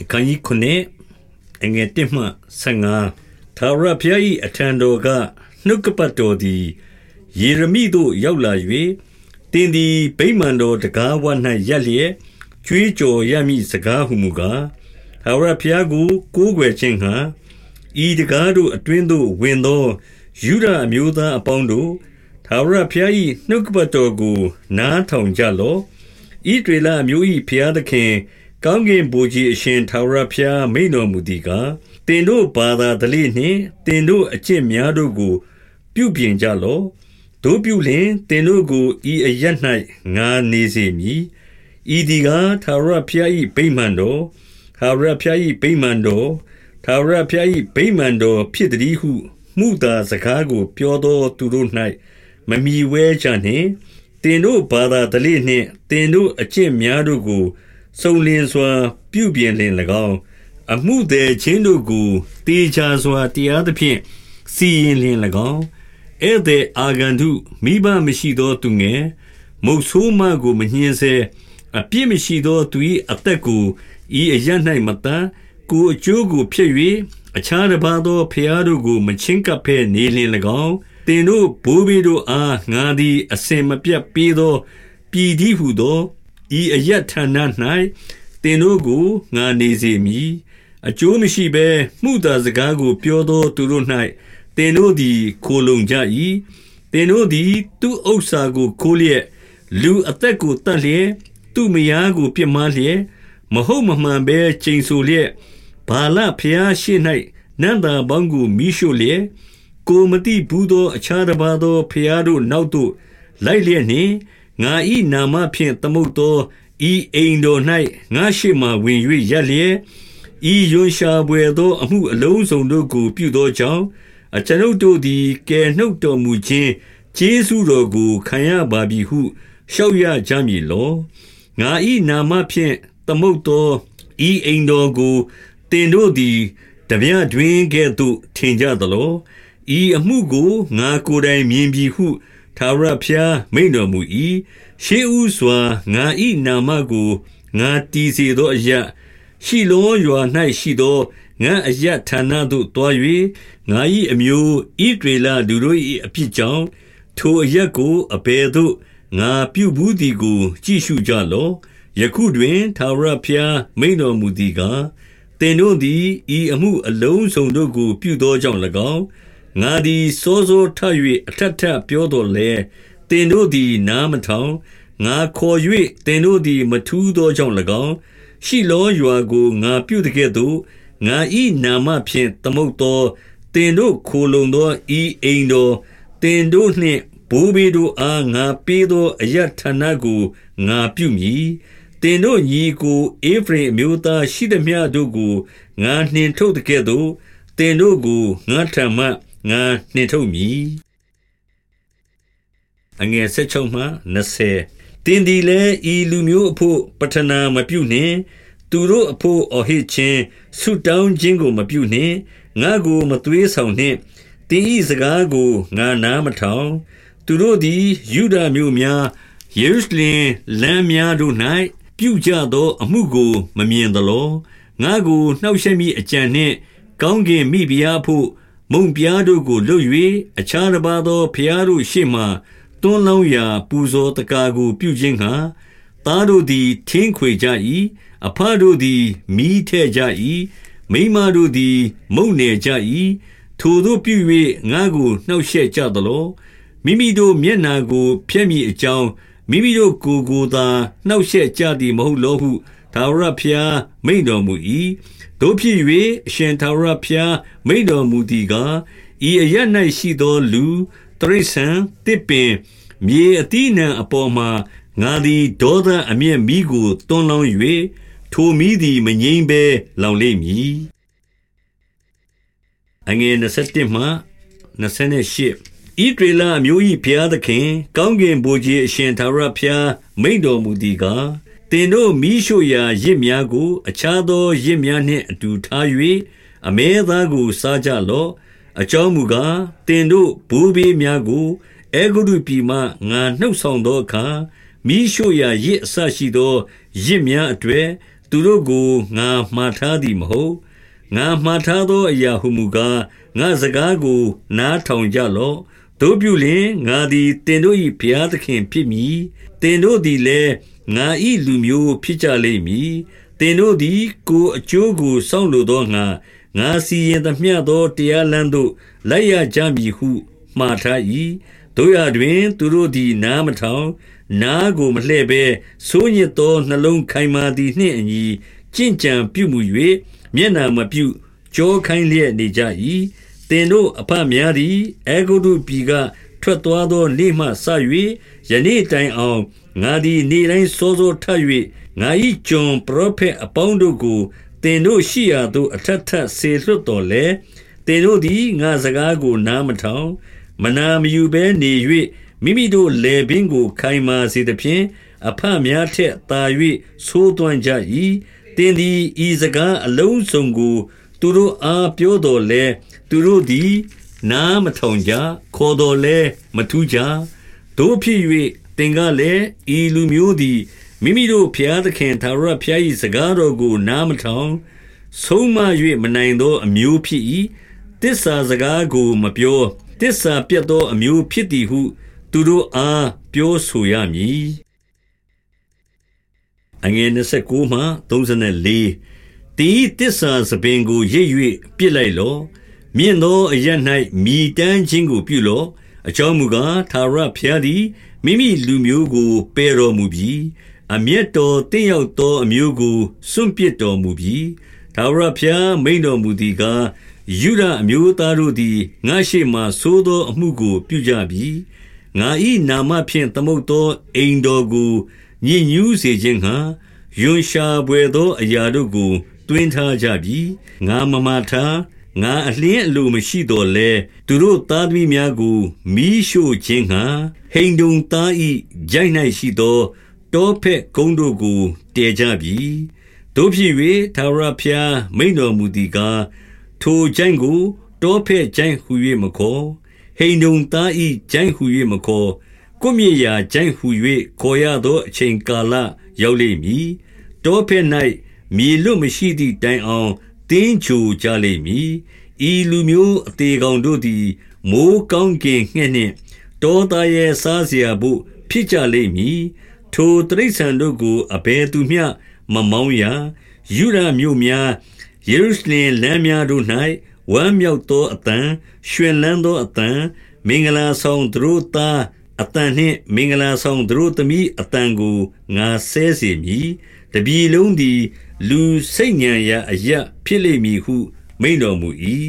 အခန်းကြီး9အငယ်1မှ15သာရဖျား၏အထံတော်ကနှုတ်ကပတ်တော်သည်ယေရမိသို့ရောက်လာ၍တင်းသည်ဗိမာန်တော်တကားဝ၌ရက်လျက်ကြွေးကြော်ရမည်စကားဟုမူကားသာရဖျားကိုကိုးကွယ်ခြင်းဟာဤတကားတို့အတွင်းသို့ဝင်သောယူဒအမျိုးသားအပေါင်းတို့သာရဖျား၏နှုတ်ကပတ်တော်ကိုနားထောင်ကြလော့ဤဒေလအမျိုး၏ဖျားသခင် ကောင်းကင်ဘုရားအရှင်ထာဝရဘုရားမိန်တော်မူသည်ကားတင်တို့ဘာသာတလိနှင့်တင်တို့အကျင့်များတို့ကို ပြုပြင်ကြလော့တို့ပြုလျင်တင်တို့ကိုဤအရ၌ငါနေစေမည်ဤဒီကားထာဝရဘုရား၏ဗိမာန်တော်ထာဝရဘုရား၏ဗိမာန်တော်ထာဝရဘုရား၏ဗိမာန်တော်ဖြစ်သည်ဟုမှုသာစကားကို ပြောသောသူတို့၌မမီဝဲကြနှင့်တင်တို့ဘာသာတလိနှင့်တင်တို့အကျင့်များတို့ကို စုံလင်စွာ ပြုပြင်လင်၎င်းအမှုသည်ချင်းတို့ကိုတေချာစွာတရားသဖြင့်စီရင်လင်၎င်းဧည့်သည်အာဂန္တုမိဘမရှိသောသူငယ်မုတ်ဆိုးမကိုမညှင်းဆဲအပြစ်မရှိသောသူ၏အသက်ကိုဤအရ၌မတန်ကိုအကျိုးကိုဖျက်၍အခြားတစ်ပါးသောဖျားတို့ကိုမချင်းကပ်ဖဲနေလင်၎င်းတင်တို့ဘိုးဘီတို့အားငါသည်အစင်မပြတ်ပေးသောပြည်သည်ဟုသော ဤအယတ်ဌာန၌တင်တို့ကိုငါနေစေမည်အကျိုးမရှိဘဲမှုသာစကားကို ပြောသောသူတို့၌တင်တို့သည်ခိုလုံကြ၏တင်တို့သည် သူဥစ္စာကိုခိုးလျက်လူအသက်ကိုတတ်လျက်သူမယားကိုပြစ်မှားလျက်မဟုတ်မမှန်ဘဲချိန်ဆလျက်ဘာလဖျားရှိ၌နန္တာပေါင်းကိုမိရှို့လျက်ကိုမတိဘူးသော အခြားတစ်ပါးသောဖျားတို့နောက်သို့လိုက်လျက်နှင့် ငါ၏နာမဖြင့်သမုတ်သောဤအိမ်တော်၌ငါရှိမှဝင်၍ရက်လျက်ဤယွန်ရှာပွေသော အမှုအလုံးစုံတို့ကို ပြုသောကြောင့်အကျွန်ုပ်တို့သည်ကယ်နှုတ်တော်မူခြင်းကျေးဇူးတော်ကိုခံရပါပြီဟုရှောက်ရကြမည်လောငါ၏နာမဖြင့်သမုတ်သောဤအိမ်တော်ကိုတင်တို့သည်တပြတွင်ကဲ့သို့ထင်ကြသလောဤအမှုကိုငါကိုယ်တိုင်မြင်ပြီဟု ထာဝရဘုရားမိန့်တော်မူ၏ရှေးဥစွာငါ၏နာမကိုငါတည်စေသောအရာရှိလောရွာ၌ရှိသောငါအယတ်ဌာနသို့တွား၍ငါ၏အမျိုးဣဒေလလူတို့၏အဖြစ်ကြောင့်ထိုအရက်ကိုအဘယ်သို့ငါပြုဘူးသည်ကို ကြည့်ရှုကြလော့ယခုတွင်သာဝရဖျားမိန်တော်မူသည်ကားတင်တို့သည်ဤအမှုအလုံးစုံတို့ကို ပြုသောကြောင့်၎င်း ငါသည်စိုးစိုးထ၍အထက်ထပ်ပြောတော်လဲတင်တို့သည်နားမထောင်ငါခေါ်၍တင်တို့သည်မထူးသောကြောင့်၎င်းရှိလောရွာကိုငါပြုတကဲ့သို့ငါဤနာမဖြင့်သမုတ်သောတင်တို့ခိုလုံသောဤအိမ်တော်တင်တို့နှင့်ဘိုးဘေးတို့အားငါပေးသောအယတ်ဌာနကိုငါပြုမည်တင်တို့ညီကိုအေဖရင်မျိုးသားရှိသည်မြတို့ကိုငါနှင်ထုတ်တကဲ့သို့တင်တို့ကိုငါထံမှ ငါနှင်ထုတ်မည်အငယ်16မှ20တင်းဒီလဲဤလူမျိုးအဖို့ပထနာမပြုနှင့်သူတို့အဖို့အဟိချင်းဆုတောင်းခြင်းကိုမပြုနှင့်ငါကိုမသွေးဆောင်နှင့်တင်းဤစကားကိုငါနားမထောင် သူတို့သည်ယူဒာမျိုးများယေရုရှလင်လမ်းများတို့၌ပြုကြသောအမှုကိုမမြင်သလောငါကိုနှောက်ရှက်မိအကြံနှင့် ကောင်းကင်မိဖုရားဖို့ မုံပြားတို့ကိုလွတ်၍အခြားတစ်ပါးသောဖျားတို့ရှေ့မှတွန်းလောင်းရာပူဇော်တကာကို ပြုခြင်းဟာသားတို့သည်ထင်းခွေကြ၏အဖတို့သည်မိထဲ့ကြ၏မိမတို့သည် မုန်နေကြ၏ထိုတို့ပြု၍ငါကိုနှောက်ရှက်ကြသလိုမိမိတို့မျက်နာကို ဖျက်မိအကြောင်းမိမိတို့ကိုယ်ကိုသာနှောက်ရှက်ကြသည်မဟုတ်လောဟု သာဝရဖျားမိန်တော်မူ၏တို့ဖြစ်၍အရှင်သာရဖျားမိန်တော်မူသည်ကားဤအရ၌ရှိသောလူတရိษံတစ်ပင်မြေအတိနံအပေါ်မှာငါသည်ဒေါသအမျက်မိကိုတွန်းလောင်း၍ထိုမိသည်မငိမ့်ဘဲလောင်လိမ့်မည်အငယ်27မှ28ဣဒေလအမျိုး၏ဘုရားသခင် ကောင်းကင်ဘုရားအရှင်သာရဖျားမိန်တော်မူသည်ကား သင်တို့မိရှုရာရစ်များကို အခြားသောရစ်များနှင့်အတူထား၍အမဲသားကို စားကြလော့အကြောင်းမူကားသင်တို့ဘူဘေးများကိုအေဂုရုပြည်မှငါနှုတ်ဆောင်သောအခါမိရှုရာရစ်အဆရှိသောရစ်များအတွေ့သူတို့ကိုငါမှားထားသည်မဟုတ်ငါမှားထားသောအရာဟုမူကားငါစကားကို နားထောင်ကြလော့ တို့ပြုလင်ငါသည်တင်တို့၏ဘုရားသခင်ဖြစ်မည်တင်တို့သည်လည်းငါ၏လူမျိုးဖြစ်ကြလိမ့်မည်တင်တို့သည်ကိုအကျိုးကိုစောင့်လိုသောငါငါစီရင်သမျှသောတရားလမ်းသို့လိုက်ရကြမည်ဟုမှားထား၏တို့ရတွင် သူတို့သည်နားမထောင် နားကိုမလှဲ့ဘဲစိုးညစ်သောနှလုံးခိုင်မာသည်နှင့်အညီကြင်ကြံပြုမှု၍မျက်နာမပြုကြောခိုင်းလျက်နေကြ၏ တင်တို့အဖများသည်အေဂုတုပြည်ကထွက်သွားသောနေ့မှစ၍ယနေ့တိုင်အောင်ငါသည်နေ့တိုင်းစောစောထ၍ငါ၏ကျွန်ပရောဖက်အပေါင်းတို့ကိုတင်တို့ရှိရာသို့အထက်ထက်ဆေလွတ်တော်လဲတင်တို့သည်ငါစကားကိုနားမထောင် မနာမယူဘဲနေ၍မိမိတို့လေပင်ကို ခိုင်မာစေသဖြင့်အဖများထက်သာ၍သိုးသွင်းကြ၏တင်သည်ဤစကားအလုံးစုံကို သူတို့အားပြောတော်လဲ သူတို့သည် နားမထောင်ကြခေါ်တော်လဲမထူးကြတို့ဖြစ်၍တင်ကလည်းဤလူမျိုးသည်မိမိတို့ဖျားသခင်သာရဖျား၏စကားတော်ကို နားမထောင်ဆုံးမ၍မနိုင်သော အမျိုးဖြစ်၏တစ္ဆာစကားကိုမပြောတစ္ဆာပြတ်သောအမျိုးဖြစ်သည်ဟု သူတို့အားပြောဆိုရမည်အငယ်29မှ34တီတစ္ဆာစပင်ကိုရိပ်၍ပြစ်လိုက်လော့ မြင့်သောအရ၌မိတမ်းခြင်းကိုပြုလော့အကြောင်းမူကားသာရဖျားသည်မိမိလူမျိုးကိုပယ်တော်မူပြီးအမျက်တော်တင့်ရောက်သောအမျိုးကိုစွန့်ပစ်တော်မူပြီးသာရဖျားမိန်တော်မူသည်ကားယုဒအမျိုးသားတို့သည်ငါရှိမှသိုးသောအမှုကိုပြုကြပြီငါ၏နာမဖြင့်သမုတ်သောအိမ်တော်ကိုညစ်ညူးစေခြင်းဟံယွန်ရှာပွေသောအရာတို့ကိုတွင်ထားကြပြီငါမမထား ငါအလင်းအလိုမရှိတော်လဲသူတို့သားသမီးများကိုမီးရှို့ခြင်းဟံဟိန်တုံသားဤကြိုက်၌ရှိသောတောဖက်ကုန်းတို့ကိုတည်ကြပြီတို့ဖြစ်၍သာရဖျားမိန်တော်မူသည်ကားထိုကျိုင်းကိုတောဖက်ကျိုင်းဟူ၍မခေါ်ဟိန်တုံသားဤကျိုင်းဟူ၍မခေါ်ကိုမြေရာကျိုင်းဟူ၍ခေါ်ရသောအချိန်ကာလရောက်လိမ့်မည်တောဖက်၌မြေလွတ်မရှိသည့်တိုင်အောင် တင်းချိုကြလိမ့်မည်ဤလူမျိုးအသေးကောင်တို့သည်မိုးကောင်းကင်ငှက်နှင့်တောသားရဲ့စားเสียဖို့ဖြစ်ကြလိမ့်မည်ထိုတရိษံတို့ကိုအဘယ်သူမျှမမောင်းရယူရမြို့များယေရုရှလင်လမ်းများတို့၌ဝမ်းမြောက်သောအတန်ရွှင်လန်းသောအတန်မင်္ဂလာဆောင်သူတို့သားအတန်နှင့်မင်္ဂလာဆောင်သူတို့သမီးအတန်ကိုငါဆဲစေမည်တပြီလုံးသည် လူစိတ်ညံရာအရဖြစ်လိမ့်မည်ဟု မိန်တော်မူ၏